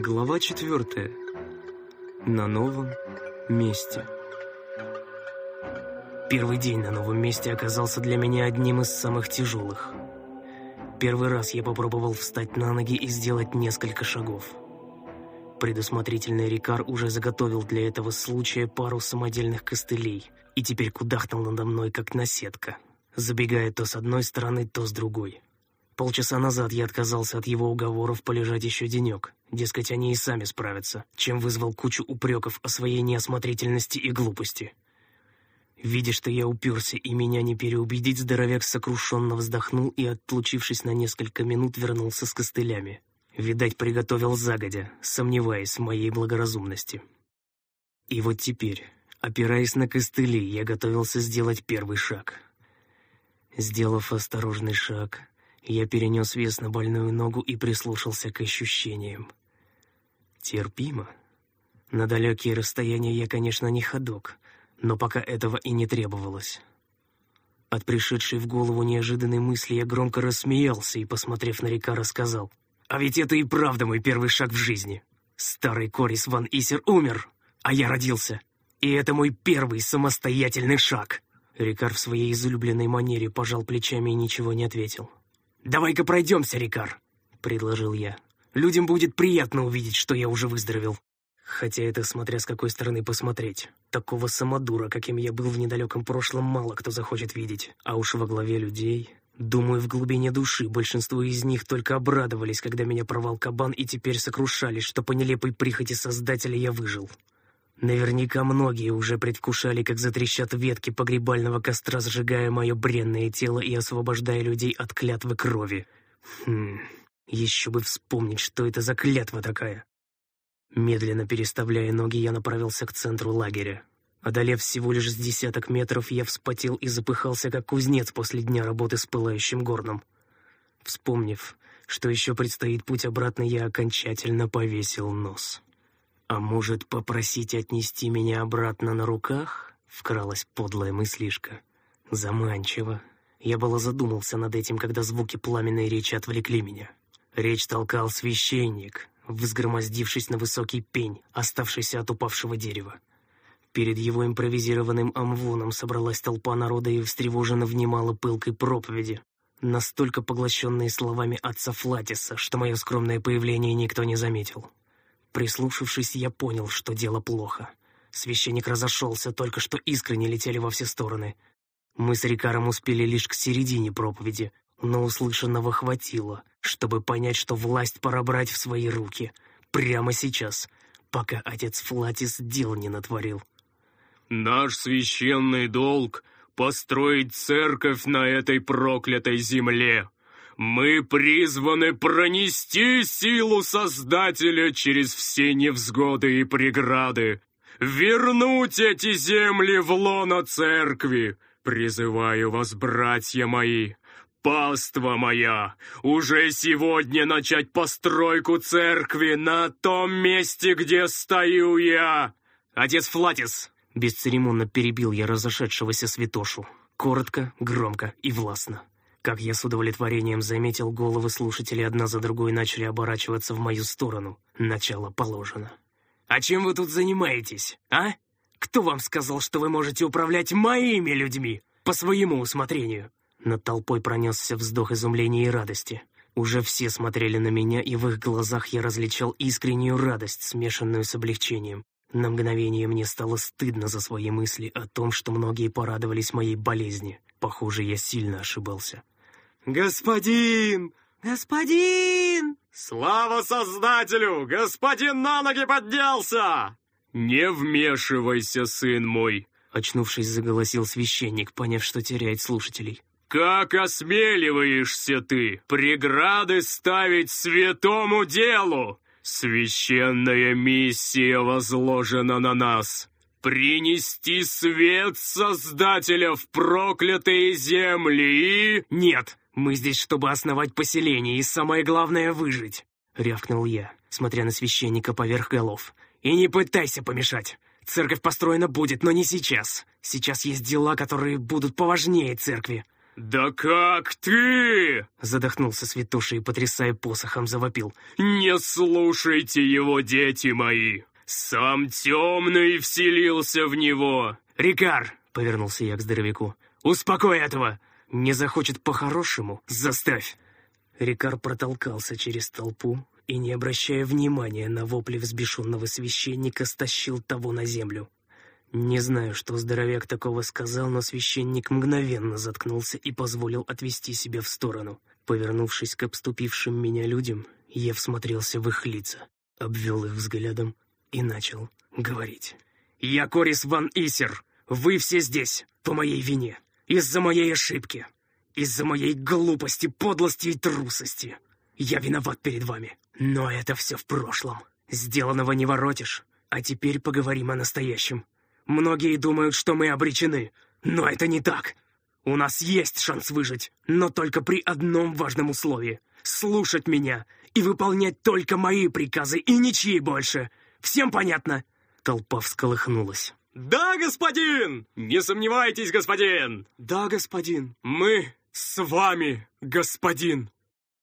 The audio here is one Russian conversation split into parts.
Глава четвертая. На новом месте. Первый день на новом месте оказался для меня одним из самых тяжелых. Первый раз я попробовал встать на ноги и сделать несколько шагов. Предусмотрительный Рикар уже заготовил для этого случая пару самодельных костылей и теперь кудахтал надо мной, как наседка, забегая то с одной стороны, то с другой. Полчаса назад я отказался от его уговоров полежать еще денек. Дескать, они и сами справятся, чем вызвал кучу упреков о своей неосмотрительности и глупости. Видя, что я уперся и меня не переубедить, здоровяк сокрушенно вздохнул и, отлучившись на несколько минут, вернулся с костылями. Видать, приготовил загодя, сомневаясь в моей благоразумности. И вот теперь, опираясь на костыли, я готовился сделать первый шаг. Сделав осторожный шаг, я перенес вес на больную ногу и прислушался к ощущениям. Терпимо. На далекие расстояния я, конечно, не ходок, но пока этого и не требовалось. От пришедшей в голову неожиданной мысли я громко рассмеялся и, посмотрев на река, рассказал. «А ведь это и правда мой первый шаг в жизни. Старый Корис Ван Исер умер, а я родился. И это мой первый самостоятельный шаг». Рикар в своей излюбленной манере пожал плечами и ничего не ответил. «Давай-ка пройдемся, Рикар», — предложил я. «Людям будет приятно увидеть, что я уже выздоровел». Хотя это смотря с какой стороны посмотреть. Такого самодура, каким я был в недалеком прошлом, мало кто захочет видеть. А уж во главе людей... Думаю, в глубине души большинство из них только обрадовались, когда меня порвал кабан, и теперь сокрушались, что по нелепой прихоти Создателя я выжил. Наверняка многие уже предвкушали, как затрещат ветки погребального костра, сжигая мое бренное тело и освобождая людей от клятвы крови. Хм, еще бы вспомнить, что это за клятва такая. Медленно переставляя ноги, я направился к центру лагеря. Одолев всего лишь с десяток метров, я вспотел и запыхался, как кузнец после дня работы с пылающим горном. Вспомнив, что еще предстоит путь обратно, я окончательно повесил нос. «А может, попросить отнести меня обратно на руках?» — вкралась подлая мыслишка. Заманчиво. Я было задумался над этим, когда звуки пламенной речи отвлекли меня. Речь толкал священник, взгромоздившись на высокий пень, оставшийся от упавшего дерева. Перед его импровизированным амвоном собралась толпа народа и встревоженно внимала пылкой проповеди, настолько поглощенные словами отца Флатиса, что мое скромное появление никто не заметил. Прислушавшись, я понял, что дело плохо. Священник разошелся, только что искры не летели во все стороны. Мы с Рикаром успели лишь к середине проповеди, но услышанного хватило, чтобы понять, что власть пора брать в свои руки. Прямо сейчас, пока отец Флатис дел не натворил. «Наш священный долг — построить церковь на этой проклятой земле», мы призваны пронести силу Создателя через все невзгоды и преграды, вернуть эти земли в лоно церкви. Призываю вас, братья мои, паства моя, уже сегодня начать постройку церкви на том месте, где стою я. Отец Флатис, бесцеремонно перебил я разошедшегося святошу. Коротко, громко и властно. Как я с удовлетворением заметил, головы слушателей одна за другой начали оборачиваться в мою сторону. Начало положено. «А чем вы тут занимаетесь, а? Кто вам сказал, что вы можете управлять моими людьми по своему усмотрению?» Над толпой пронесся вздох изумления и радости. Уже все смотрели на меня, и в их глазах я различал искреннюю радость, смешанную с облегчением. На мгновение мне стало стыдно за свои мысли о том, что многие порадовались моей болезни. Похоже, я сильно ошибался. «Господин! Господин!» «Слава Создателю! Господин на ноги поднялся!» «Не вмешивайся, сын мой!» Очнувшись, заголосил священник, поняв, что теряет слушателей. «Как осмеливаешься ты преграды ставить святому делу? Священная миссия возложена на нас. Принести свет Создателя в проклятые земли и... Нет, мы здесь, чтобы основать поселение и, самое главное, выжить. Рявкнул я, смотря на священника поверх голов. И не пытайся помешать. Церковь построена будет, но не сейчас. Сейчас есть дела, которые будут поважнее церкви. «Да как ты?» Задохнулся святоша и, потрясая посохом, завопил. «Не слушайте его, дети мои! Сам темный вселился в него!» «Рикар!» — повернулся я к здоровяку. «Успокой этого! Не захочет по-хорошему? Заставь!» Рикар протолкался через толпу и, не обращая внимания на вопли взбешенного священника, стащил того на землю. Не знаю, что здоровяк такого сказал, но священник мгновенно заткнулся и позволил отвести себя в сторону. Повернувшись к обступившим меня людям, я всмотрелся в их лица, обвел их взглядом и начал говорить. «Я Корис Ван Исер. Вы все здесь, по моей вине, из-за моей ошибки, из-за моей глупости, подлости и трусости. Я виноват перед вами, но это все в прошлом. Сделанного не воротишь, а теперь поговорим о настоящем». Многие думают, что мы обречены, но это не так. У нас есть шанс выжить, но только при одном важном условии — слушать меня и выполнять только мои приказы и ничьи больше. Всем понятно?» Толпа всколыхнулась. «Да, господин! Не сомневайтесь, господин!» «Да, господин!» «Мы с вами, господин!»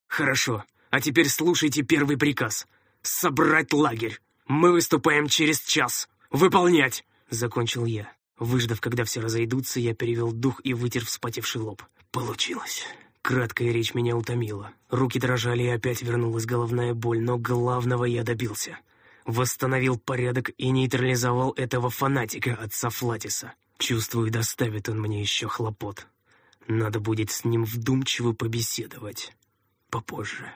«Хорошо, а теперь слушайте первый приказ. Собрать лагерь. Мы выступаем через час. Выполнять!» Закончил я. Выждав, когда все разойдутся, я перевел дух и вытер вспотевший лоб. Получилось. Краткая речь меня утомила. Руки дрожали, и опять вернулась головная боль, но главного я добился. Восстановил порядок и нейтрализовал этого фанатика, отца Флатиса. Чувствую, доставит он мне еще хлопот. Надо будет с ним вдумчиво побеседовать. Попозже.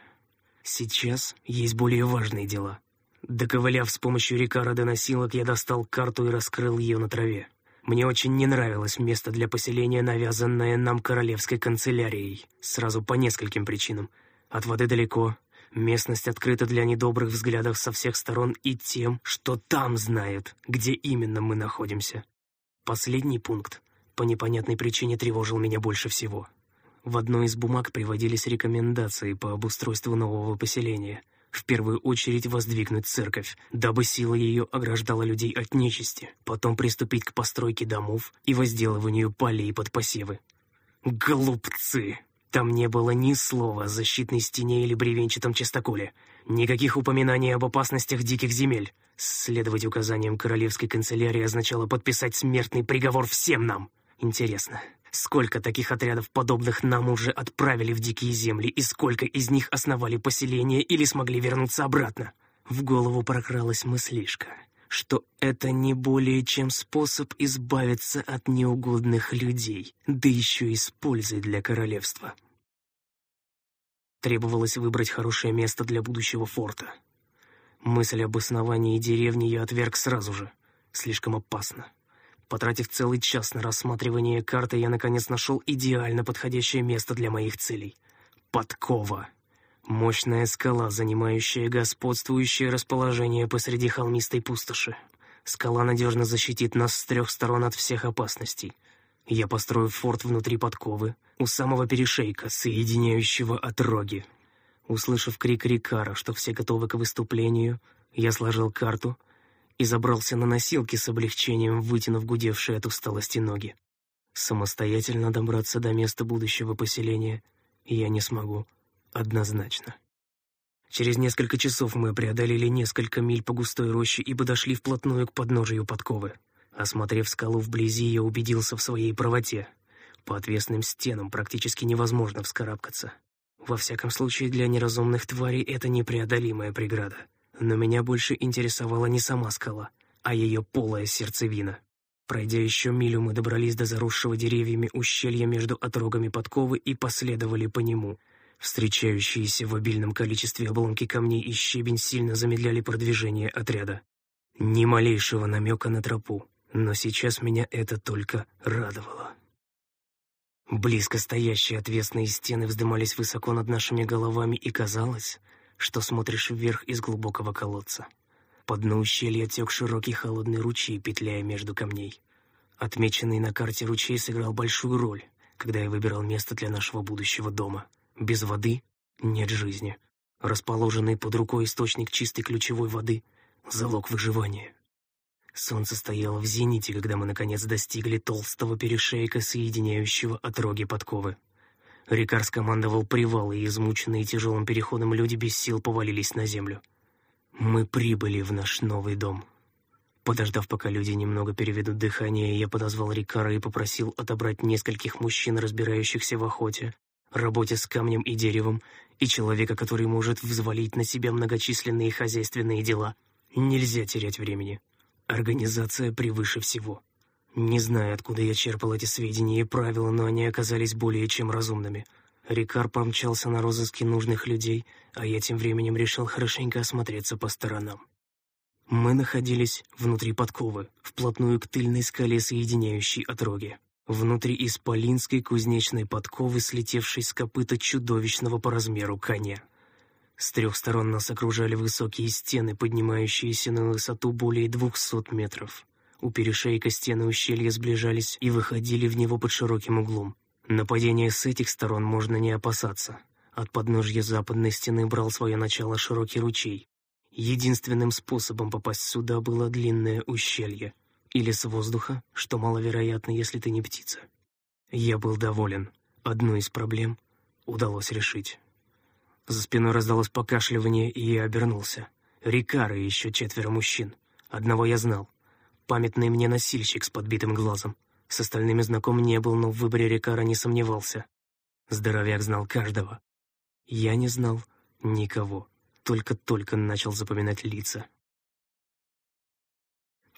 Сейчас есть более важные дела. Доковыляв с помощью Рикара до носилок, я достал карту и раскрыл ее на траве. Мне очень не нравилось место для поселения, навязанное нам королевской канцелярией. Сразу по нескольким причинам. От воды далеко, местность открыта для недобрых взглядов со всех сторон и тем, что там знают, где именно мы находимся. Последний пункт по непонятной причине тревожил меня больше всего. В одной из бумаг приводились рекомендации по обустройству нового поселения — в первую очередь воздвигнуть церковь, дабы сила ее ограждала людей от нечисти, потом приступить к постройке домов и возделыванию полей под посевы. Глупцы! Там не было ни слова о защитной стене или бревенчатом частоколе, никаких упоминаний об опасностях диких земель. Следовать указаниям королевской канцелярии означало подписать смертный приговор всем нам. Интересно, Сколько таких отрядов, подобных нам, уже отправили в дикие земли, и сколько из них основали поселение или смогли вернуться обратно? В голову прокралась мыслишка, что это не более чем способ избавиться от неугодных людей, да еще и с пользой для королевства. Требовалось выбрать хорошее место для будущего форта. Мысль об основании деревни я отверг сразу же. Слишком опасно. Потратив целый час на рассматривание карты, я наконец нашел идеально подходящее место для моих целей. Подкова. Мощная скала, занимающая господствующее расположение посреди холмистой пустоши. Скала надежно защитит нас с трех сторон от всех опасностей. Я построю форт внутри подковы, у самого перешейка, соединяющего отроги. Услышав крик Рикара, что все готовы к выступлению, я сложил карту — и забрался на носилки с облегчением, вытянув гудевшие от усталости ноги. Самостоятельно добраться до места будущего поселения я не смогу, однозначно. Через несколько часов мы преодолели несколько миль по густой роще и подошли вплотную к подножию подковы. Осмотрев скалу вблизи, я убедился в своей правоте. По отвесным стенам практически невозможно вскарабкаться. Во всяком случае, для неразумных тварей это непреодолимая преграда. Но меня больше интересовала не сама скала, а ее полая сердцевина. Пройдя еще милю, мы добрались до заросшего деревьями ущелья между отрогами подковы и последовали по нему. Встречающиеся в обильном количестве обломки камней и щебень сильно замедляли продвижение отряда. Ни малейшего намека на тропу, но сейчас меня это только радовало. Близко стоящие отвесные стены вздымались высоко над нашими головами, и казалось, что смотришь вверх из глубокого колодца. Под дну ущелья тек широкий холодный ручей, петляя между камней. Отмеченный на карте ручей сыграл большую роль, когда я выбирал место для нашего будущего дома. Без воды нет жизни. Расположенный под рукой источник чистой ключевой воды — залог выживания. Солнце стояло в зените, когда мы наконец достигли толстого перешейка, соединяющего отроги подковы. Рикар скомандовал привал, и измученные тяжелым переходом люди без сил повалились на землю. Мы прибыли в наш новый дом. Подождав, пока люди немного переведут дыхание, я подозвал Рикара и попросил отобрать нескольких мужчин, разбирающихся в охоте, работе с камнем и деревом, и человека, который может взвалить на себя многочисленные хозяйственные дела. Нельзя терять времени. Организация превыше всего. Не знаю, откуда я черпал эти сведения и правила, но они оказались более чем разумными. Рикар помчался на розыске нужных людей, а я тем временем решил хорошенько осмотреться по сторонам. Мы находились внутри подковы, вплотную к тыльной скале, соединяющей отроги. Внутри исполинской кузнечной подковы, слетевшей с копыта чудовищного по размеру коня. С трех сторон нас окружали высокие стены, поднимающиеся на высоту более двухсот метров. У перешейка стены ущелья сближались и выходили в него под широким углом. Нападения с этих сторон можно не опасаться. От подножья западной стены брал свое начало широкий ручей. Единственным способом попасть сюда было длинное ущелье. Или с воздуха, что маловероятно, если ты не птица. Я был доволен. Одну из проблем удалось решить. За спиной раздалось покашливание, и я обернулся. Рикар и еще четверо мужчин. Одного я знал памятный мне носильщик с подбитым глазом. С остальными знаком не был, но в выборе Рикара не сомневался. Здоровяк знал каждого. Я не знал никого, только-только начал запоминать лица.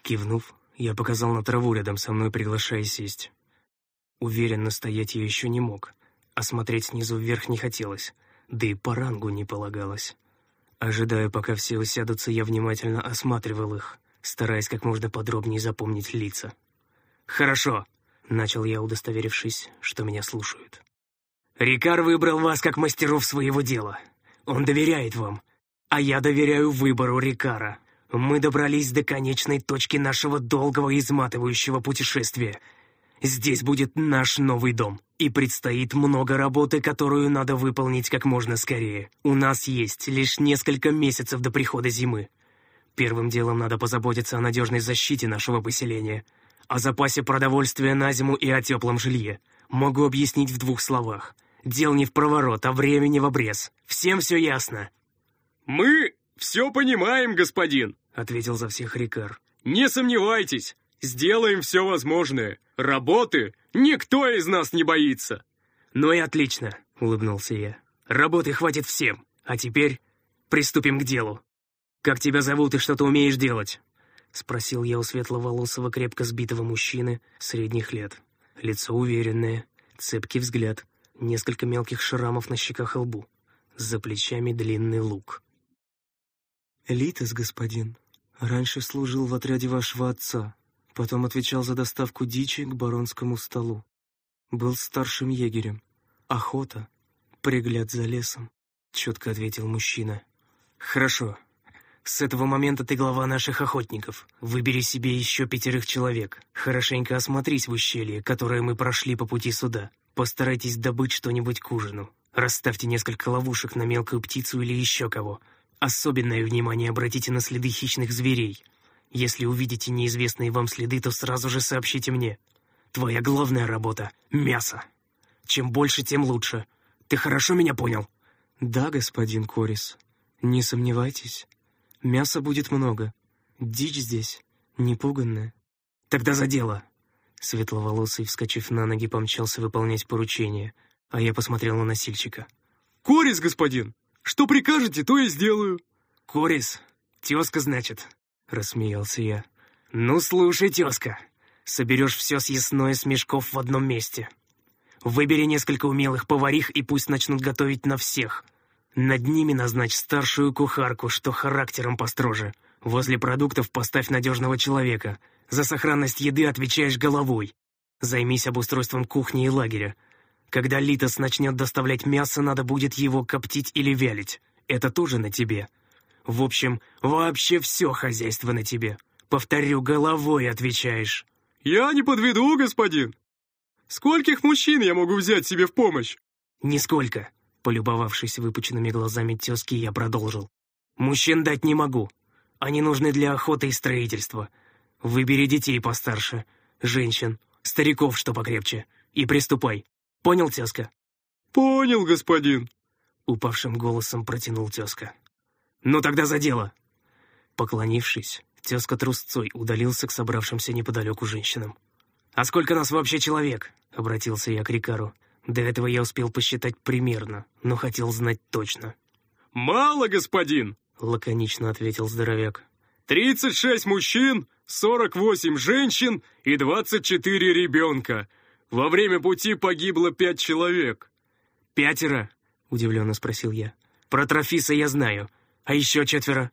Кивнув, я показал на траву рядом со мной, приглашая сесть. Уверенно стоять я еще не мог, а смотреть снизу вверх не хотелось, да и по рангу не полагалось. Ожидая, пока все усядутся, я внимательно осматривал их — стараясь как можно подробнее запомнить лица. «Хорошо», — начал я, удостоверившись, что меня слушают. «Рикар выбрал вас как мастеров своего дела. Он доверяет вам, а я доверяю выбору Рикара. Мы добрались до конечной точки нашего долгого изматывающего путешествия. Здесь будет наш новый дом, и предстоит много работы, которую надо выполнить как можно скорее. У нас есть лишь несколько месяцев до прихода зимы. Первым делом надо позаботиться о надежной защите нашего поселения, о запасе продовольствия на зиму и о теплом жилье. Могу объяснить в двух словах. Дел не в проворот, а времени в обрез. Всем все ясно?» «Мы все понимаем, господин», — ответил за всех Рикар. «Не сомневайтесь, сделаем все возможное. Работы никто из нас не боится». «Ну и отлично», — улыбнулся я. «Работы хватит всем. А теперь приступим к делу». «Как тебя зовут и что ты умеешь делать?» — спросил я у светловолосого, крепко сбитого мужчины средних лет. Лицо уверенное, цепкий взгляд, несколько мелких шрамов на щеках и лбу. За плечами длинный лук. «Литос, господин. Раньше служил в отряде вашего отца, потом отвечал за доставку дичи к баронскому столу. Был старшим егерем. Охота, пригляд за лесом», — четко ответил мужчина. «Хорошо, с этого момента ты глава наших охотников. Выбери себе еще пятерых человек. Хорошенько осмотрись в ущелье, которое мы прошли по пути сюда. Постарайтесь добыть что-нибудь к ужину. Расставьте несколько ловушек на мелкую птицу или еще кого. Особенное внимание обратите на следы хищных зверей. Если увидите неизвестные вам следы, то сразу же сообщите мне. Твоя главная работа — мясо. Чем больше, тем лучше. Ты хорошо меня понял? Да, господин Корис. Не сомневайтесь. Мяса будет много. Дичь здесь, непуганная. Тогда за дело. Светловолосый, вскочив на ноги, помчался выполнять поручение, а я посмотрел на носильщика. «Корис, господин! Что прикажете, то и сделаю!» «Корис? Тезка, значит?» — рассмеялся я. «Ну, слушай, тезка, соберешь все съестное с мешков в одном месте. Выбери несколько умелых поварих и пусть начнут готовить на всех. Над ними назначь старшую кухарку, что характером построже. Возле продуктов поставь надежного человека. За сохранность еды отвечаешь головой. Займись обустройством кухни и лагеря. Когда Литос начнет доставлять мясо, надо будет его коптить или вялить. Это тоже на тебе. В общем, вообще все хозяйство на тебе. Повторю, головой отвечаешь. Я не подведу, господин. Скольких мужчин я могу взять себе в помощь? Нисколько. Полюбовавшись выпученными глазами тезки, я продолжил. «Мужчин дать не могу. Они нужны для охоты и строительства. Выбери детей постарше, женщин, стариков, что покрепче, и приступай. Понял, тезка?» «Понял, господин», — упавшим голосом протянул тезка. «Ну тогда за дело!» Поклонившись, тезка трусцой удалился к собравшимся неподалеку женщинам. «А сколько нас вообще человек?» — обратился я к Рикару. До этого я успел посчитать примерно, но хотел знать точно. «Мало, господин!» — лаконично ответил здоровяк. «Тридцать шесть мужчин, сорок восемь женщин и двадцать четыре ребенка. Во время пути погибло пять человек». «Пятеро?» — удивленно спросил я. «Про Трофиса я знаю. А еще четверо?»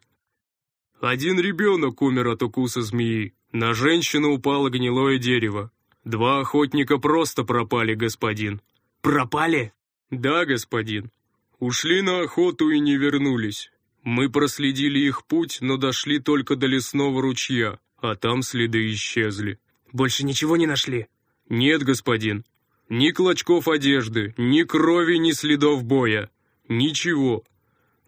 «Один ребенок умер от укуса змеи. На женщину упало гнилое дерево. Два охотника просто пропали, господин». «Пропали?» «Да, господин. Ушли на охоту и не вернулись. Мы проследили их путь, но дошли только до лесного ручья, а там следы исчезли». «Больше ничего не нашли?» «Нет, господин. Ни клочков одежды, ни крови, ни следов боя. Ничего.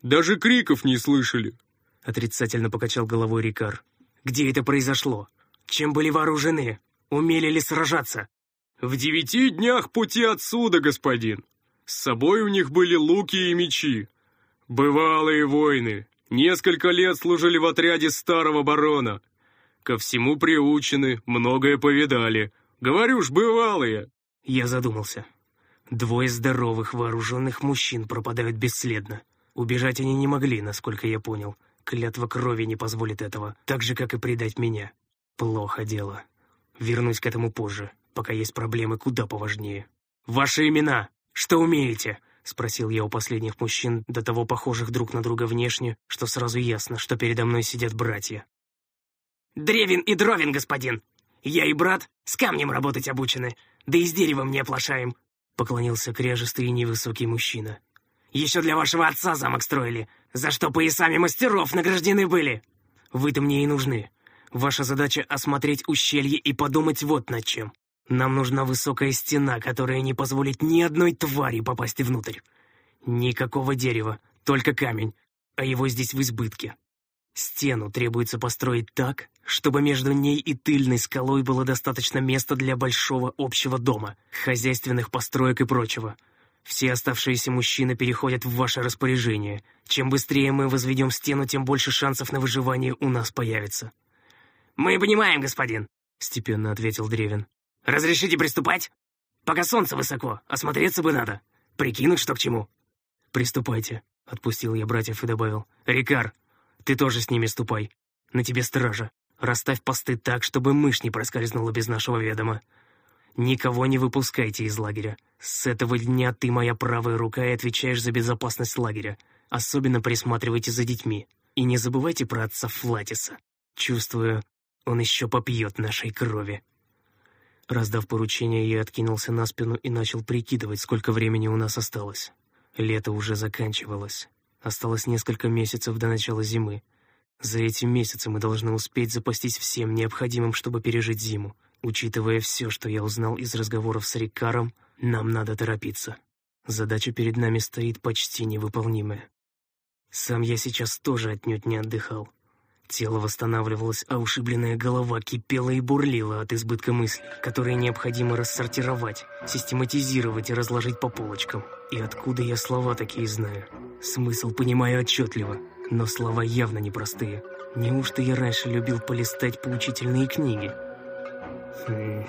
Даже криков не слышали». Отрицательно покачал головой Рикар. «Где это произошло? Чем были вооружены? Умели ли сражаться?» «В девяти днях пути отсюда, господин. С собой у них были луки и мечи. Бывалые воины. Несколько лет служили в отряде старого барона. Ко всему приучены, многое повидали. Говорю ж, бывалые!» Я задумался. Двое здоровых вооруженных мужчин пропадают бесследно. Убежать они не могли, насколько я понял. Клятва крови не позволит этого, так же, как и предать меня. Плохо дело. Вернусь к этому позже, пока есть проблемы куда поважнее. «Ваши имена! Что умеете?» — спросил я у последних мужчин, до того похожих друг на друга внешне, что сразу ясно, что передо мной сидят братья. «Древин и Дровин, господин! Я и брат с камнем работать обучены, да и с деревом не оплошаем!» — поклонился кряжестый и невысокий мужчина. «Еще для вашего отца замок строили, за что поясами мастеров награждены были! Вы-то мне и нужны. Ваша задача — осмотреть ущелье и подумать вот над чем. Нам нужна высокая стена, которая не позволит ни одной твари попасть внутрь. Никакого дерева, только камень, а его здесь в избытке. Стену требуется построить так, чтобы между ней и тыльной скалой было достаточно места для большого общего дома, хозяйственных построек и прочего. Все оставшиеся мужчины переходят в ваше распоряжение. Чем быстрее мы возведем стену, тем больше шансов на выживание у нас появится. «Мы понимаем, господин», — степенно ответил Древин. «Разрешите приступать? Пока солнце высоко, осмотреться бы надо. Прикинуть, что к чему». «Приступайте», — отпустил я братьев и добавил. «Рикар, ты тоже с ними ступай. На тебе стража. Расставь посты так, чтобы мышь не проскользнула без нашего ведома. Никого не выпускайте из лагеря. С этого дня ты моя правая рука и отвечаешь за безопасность лагеря. Особенно присматривайте за детьми. И не забывайте про отца Флатиса. Чувствую, он еще попьет нашей крови. Раздав поручение, я откинулся на спину и начал прикидывать, сколько времени у нас осталось. Лето уже заканчивалось. Осталось несколько месяцев до начала зимы. За эти месяцы мы должны успеть запастись всем необходимым, чтобы пережить зиму. Учитывая все, что я узнал из разговоров с Рикаром, нам надо торопиться. Задача перед нами стоит почти невыполнимая. Сам я сейчас тоже отнюдь не отдыхал. Тело восстанавливалось, а ушибленная голова кипела и бурлила от избытка мыслей, которые необходимо рассортировать, систематизировать и разложить по полочкам. И откуда я слова такие знаю? Смысл понимаю отчетливо, но слова явно непростые. Неужто я раньше любил полистать поучительные книги? Хм...